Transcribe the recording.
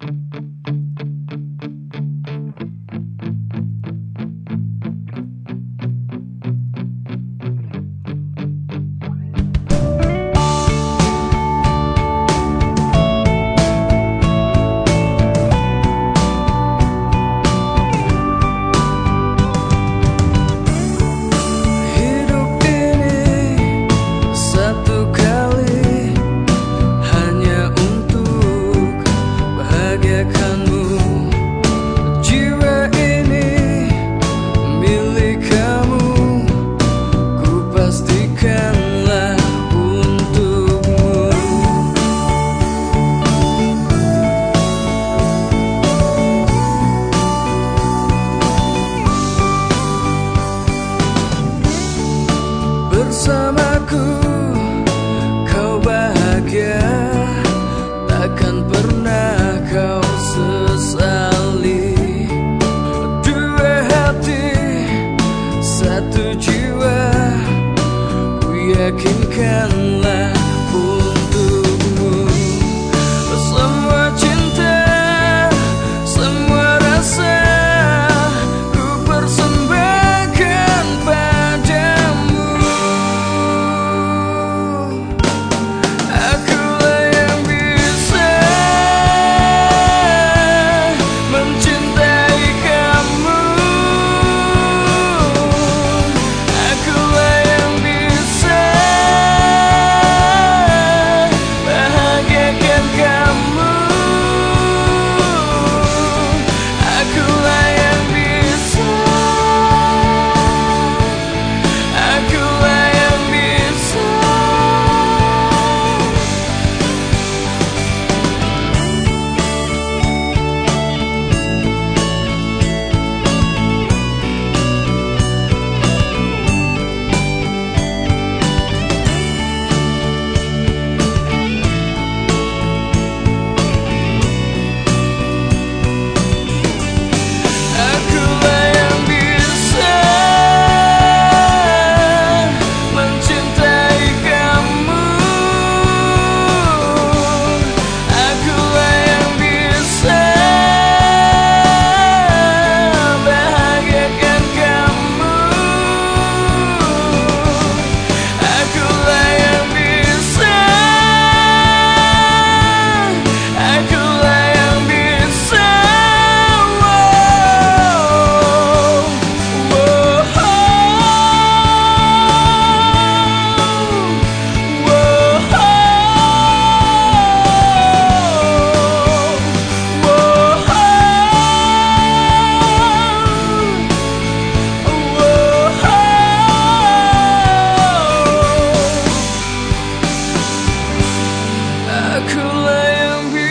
Mm-hmm. kau bahagia. Takkan pernah kau sesali. Dua hati satu jiwa. Ku yakinkanlah How could I be?